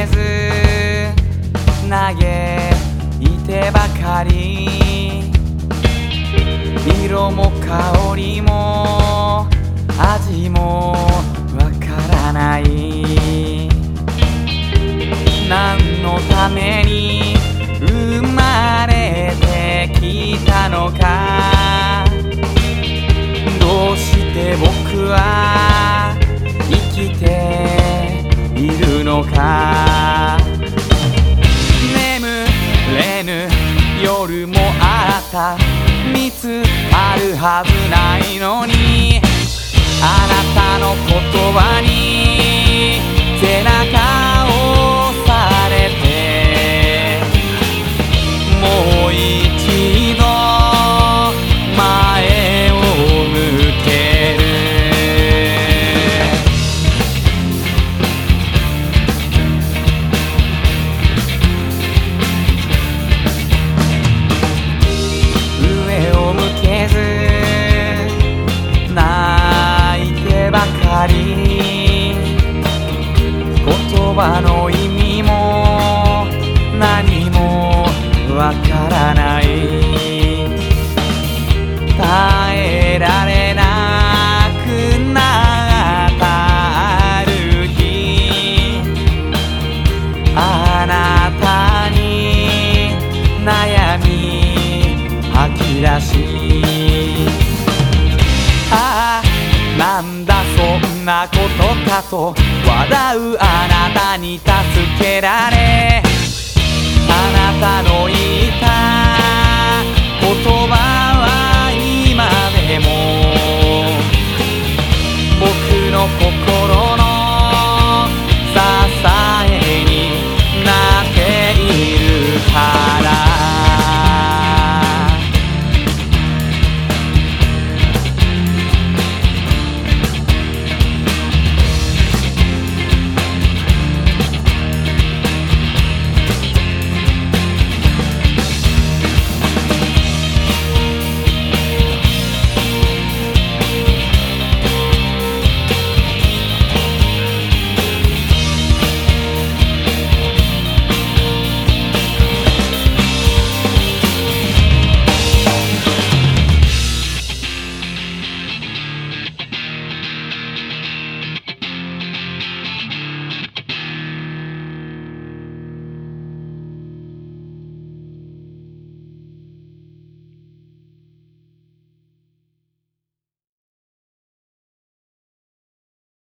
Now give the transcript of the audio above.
前を向けず嘆いてばかり。色も香りも味もわからない。何のために生まれてきたのか。どうして僕は生きているのか。た3つあるはずないのに。あなたの言葉に葉の意味も何もわからない耐えられなくなったある日あなたに悩み吐き出しああなんだそんなことかと笑うあに助けられあなたの言った言葉は今でも。僕の心